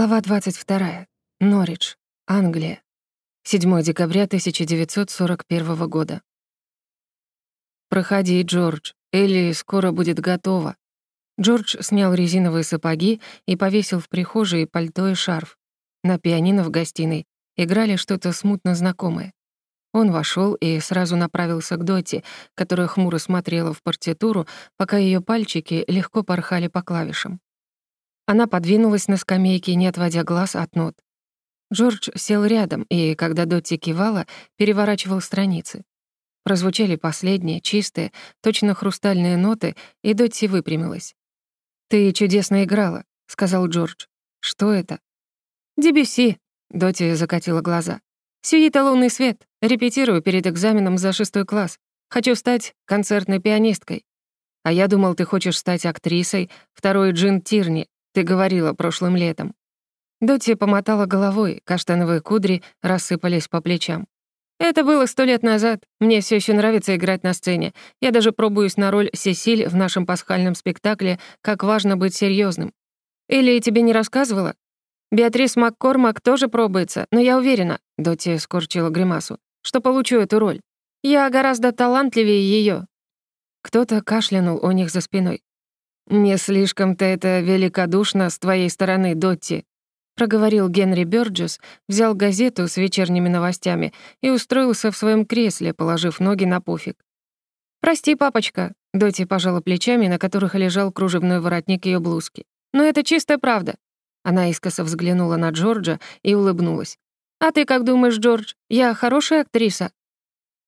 Глава 22. Норридж, Англия. 7 декабря 1941 года. «Проходи, Джордж. Элли скоро будет готова». Джордж снял резиновые сапоги и повесил в прихожей пальто и шарф. На пианино в гостиной играли что-то смутно знакомое. Он вошел и сразу направился к Доте, которая хмуро смотрела в партитуру, пока ее пальчики легко порхали по клавишам. Она подвинулась на скамейке, не отводя глаз от нот. Джордж сел рядом и, когда Дотти кивала, переворачивал страницы. Прозвучали последние, чистые, точно хрустальные ноты, и Дотти выпрямилась. «Ты чудесно играла», — сказал Джордж. «Что это?» «Дебюси», — Дотти закатила глаза. «Сюита лунный свет. Репетирую перед экзаменом за шестой класс. Хочу стать концертной пианисткой. А я думал, ты хочешь стать актрисой, второй Джин Тирни, ты говорила прошлым летом». Доти помотала головой, каштановые кудри рассыпались по плечам. «Это было сто лет назад. Мне все еще нравится играть на сцене. Я даже пробуюсь на роль Сесиль в нашем пасхальном спектакле «Как важно быть серьезным. Или тебе не рассказывала? Беатрис Маккормак тоже пробуется, но я уверена, Доти скорчила гримасу, что получу эту роль. Я гораздо талантливее ее. Кто-то кашлянул у них за спиной. «Не слишком-то это великодушно с твоей стороны, Дотти», проговорил Генри Бёрджес, взял газету с вечерними новостями и устроился в своем кресле, положив ноги на пуфик. «Прости, папочка», — Дотти пожала плечами, на которых лежал кружевной воротник ее блузки. «Но это чистая правда». Она искоса взглянула на Джорджа и улыбнулась. «А ты как думаешь, Джордж, я хорошая актриса?»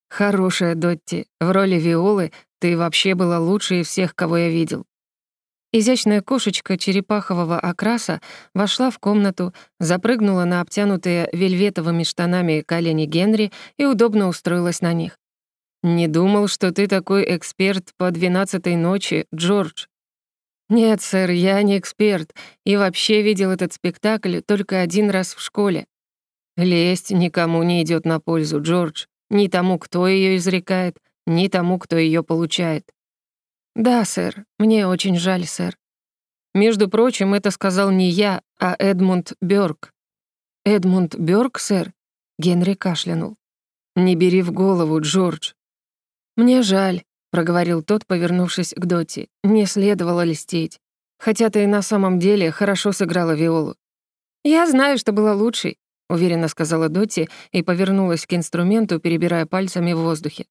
«Хорошая, Дотти. В роли Виолы ты вообще была лучшей из всех, кого я видел. Изящная кошечка черепахового окраса вошла в комнату, запрыгнула на обтянутые вельветовыми штанами колени Генри и удобно устроилась на них. «Не думал, что ты такой эксперт по двенадцатой ночи, Джордж». «Нет, сэр, я не эксперт, и вообще видел этот спектакль только один раз в школе. Лесть никому не идет на пользу, Джордж, ни тому, кто ее изрекает, ни тому, кто ее получает. «Да, сэр. Мне очень жаль, сэр». Между прочим, это сказал не я, а Эдмунд Бёрк. «Эдмунд Бёрк, сэр?» Генри кашлянул. «Не бери в голову, Джордж». «Мне жаль», — проговорил тот, повернувшись к Доти. «Не следовало льстить. Хотя ты и на самом деле хорошо сыграла Виолу». «Я знаю, что была лучшей», — уверенно сказала Доти и повернулась к инструменту, перебирая пальцами в воздухе.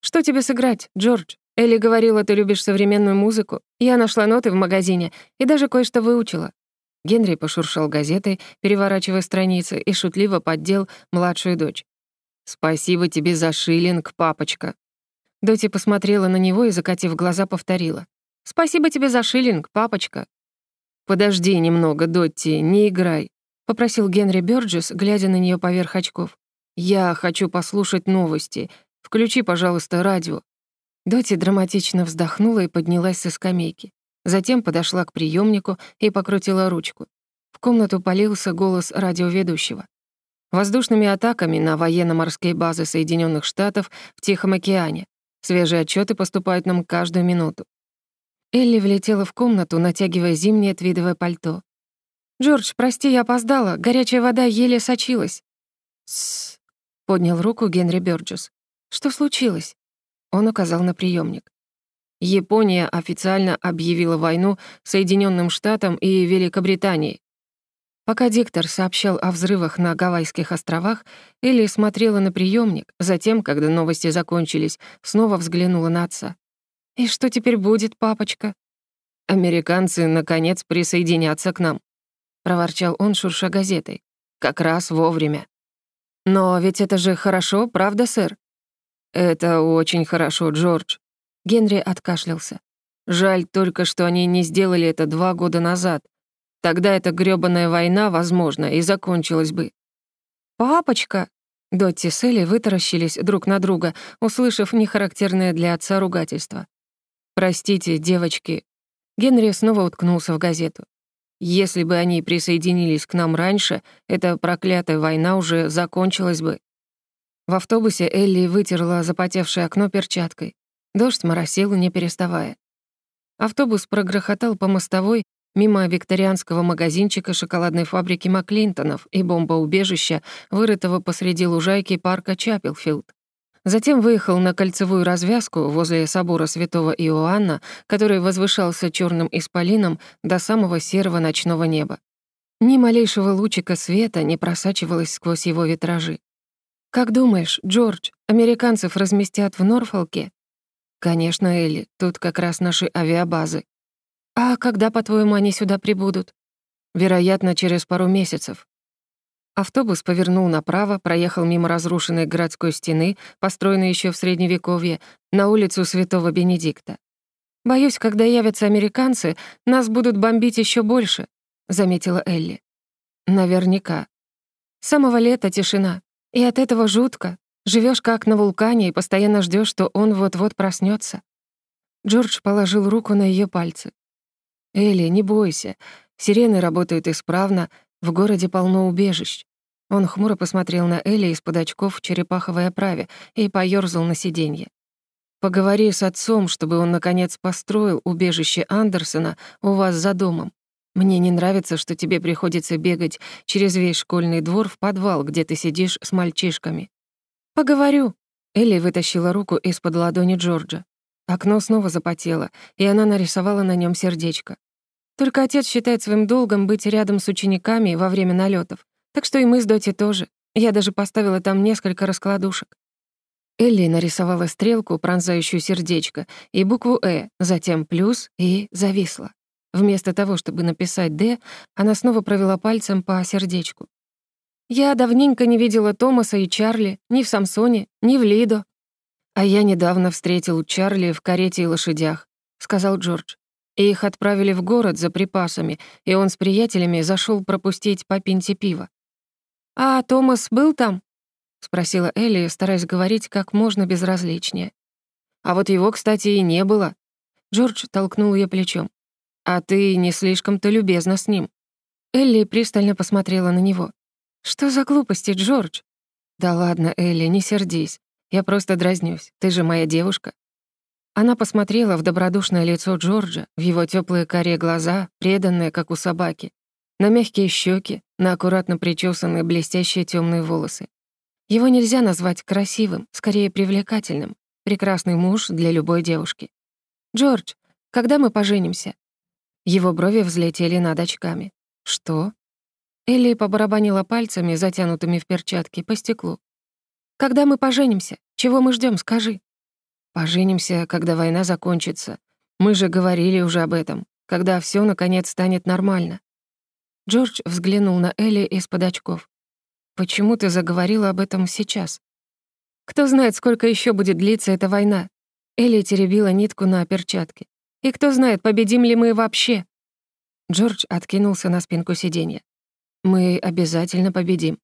«Что тебе сыграть, Джордж?» Элли говорила, ты любишь современную музыку. Я нашла ноты в магазине и даже кое-что выучила». Генри пошуршал газетой, переворачивая страницы, и шутливо поддел младшую дочь. «Спасибо тебе за шиллинг, папочка». Доти посмотрела на него и, закатив глаза, повторила. «Спасибо тебе за шиллинг, папочка». «Подожди немного, Дотти, не играй», — попросил Генри Бёрджес, глядя на нее поверх очков. «Я хочу послушать новости. Включи, пожалуйста, радио». Доти драматично вздохнула и поднялась со скамейки. Затем подошла к приемнику и покрутила ручку. В комнату полился голос радиоведущего. Воздушными атаками на военно-морские базы Соединенных Штатов в Тихом океане. Свежие отчеты поступают нам каждую минуту. Элли влетела в комнату, натягивая зимнее твидовое пальто. «Джордж, прости, я опоздала. Горячая вода еле сочилась». «Тссс», — поднял руку Генри Бёрджес. «Что случилось?» Он указал на приемник. Япония официально объявила войну Соединенным Штатам и Великобритании. Пока диктор сообщал о взрывах на Гавайских островах, Элли смотрела на приемник, затем, когда новости закончились, снова взглянула на отца. «И что теперь будет, папочка?» «Американцы, наконец, присоединятся к нам», — проворчал он, шурша газетой. «Как раз вовремя». «Но ведь это же хорошо, правда, сэр?» «Это очень хорошо, Джордж». Генри откашлялся. «Жаль только, что они не сделали это два года назад. Тогда эта грёбаная война, возможно, и закончилась бы». «Папочка!» Дотти с Элли вытаращились друг на друга, услышав нехарактерное для отца ругательство. «Простите, девочки». Генри снова уткнулся в газету. «Если бы они присоединились к нам раньше, эта проклятая война уже закончилась бы». В автобусе Элли вытерла запотевшее окно перчаткой. Дождь моросил, не переставая. Автобус прогрохотал по мостовой, мимо викторианского магазинчика шоколадной фабрики Маклинтонов и бомбоубежища, вырытого посреди лужайки парка Чапелфилд. Затем выехал на кольцевую развязку возле собора святого Иоанна, который возвышался черным исполином до самого серого ночного неба. Ни малейшего лучика света не просачивалось сквозь его витражи. «Как думаешь, Джордж, американцев разместят в Норфолке?» «Конечно, Элли, тут как раз наши авиабазы». «А когда, по-твоему, они сюда прибудут?» «Вероятно, через пару месяцев. Автобус повернул направо, проехал мимо разрушенной городской стены, построенной еще в Средневековье, на улицу Святого Бенедикта. «Боюсь, когда явятся американцы, нас будут бомбить еще больше», — заметила Элли. «Наверняка. С самого лета тишина. И от этого жутко. Живешь как на вулкане и постоянно ждешь, что он вот-вот проснется. Джордж положил руку на ее пальцы. «Элли, не бойся. Сирены работают исправно, в городе полно убежищ. Он хмуро посмотрел на Элли из-под очков в черепаховой оправе и поёрзал на сиденье. «Поговори с отцом, чтобы он, наконец, построил убежище Андерсона у вас за домом. Мне не нравится, что тебе приходится бегать через весь школьный двор в подвал, где ты сидишь с мальчишками». «Поговорю». Элли вытащила руку из-под ладони Джорджа. Окно снова запотело, и она нарисовала на нем сердечко. Только отец считает своим долгом быть рядом с учениками во время налетов. Так что и мы с Доти тоже. Я даже поставила там несколько раскладушек. Элли нарисовала стрелку, пронзающую сердечко, и букву «Э», затем плюс и зависла. Вместо того, чтобы написать «Д», она снова провела пальцем по сердечку. «Я давненько не видела Томаса и Чарли ни в Самсоне, ни в Лидо». «А я недавно встретил Чарли в карете и лошадях», — сказал Джордж. Их отправили в город за припасами, и он с приятелями зашел пропустить по пинте пива. «А Томас был там?» — спросила Элли, стараясь говорить как можно безразличнее. «А вот его, кстати, и не было». Джордж толкнул ее плечом. «А ты не слишком-то любезна с ним». Элли пристально посмотрела на него. «Что за глупости, Джордж?» «Да ладно, Элли, не сердись. Я просто дразнюсь. Ты же моя девушка». Она посмотрела в добродушное лицо Джорджа, в его теплые карие глаза, преданные, как у собаки, на мягкие щеки, на аккуратно причесанные блестящие темные волосы. Его нельзя назвать красивым, скорее привлекательным. Прекрасный муж для любой девушки. «Джордж, когда мы поженимся?» Его брови взлетели над очками. «Что?» Элли побарабанила пальцами, затянутыми в перчатки, по стеклу. «Когда мы поженимся? Чего мы ждем? скажи?» Поженимся, когда война закончится. Мы же говорили уже об этом, когда все наконец станет нормально. Джордж взглянул на Элли из-под очков. «Почему ты заговорила об этом сейчас?» «Кто знает, сколько еще будет длиться эта война?» Элли теребила нитку на перчатке. «И кто знает, победим ли мы вообще?» Джордж откинулся на спинку сиденья. «Мы обязательно победим».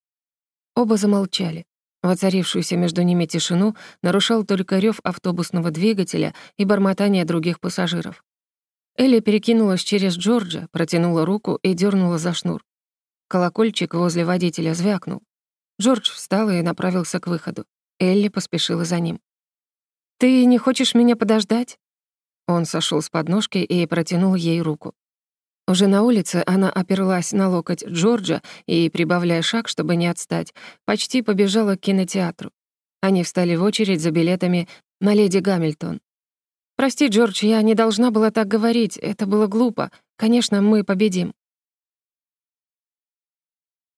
Оба замолчали. Воцарившуюся между ними тишину нарушал только рев автобусного двигателя и бормотание других пассажиров. Элли перекинулась через Джорджа, протянула руку и дернула за шнур. Колокольчик возле водителя звякнул. Джордж встал и направился к выходу. Элли поспешила за ним. «Ты не хочешь меня подождать?» Он сошел с подножки и протянул ей руку. Уже на улице она оперлась на локоть Джорджа и, прибавляя шаг, чтобы не отстать, почти побежала к кинотеатру. Они встали в очередь за билетами на «Леди Гамильтон». «Прости, Джордж, я не должна была так говорить, это было глупо. Конечно, мы победим».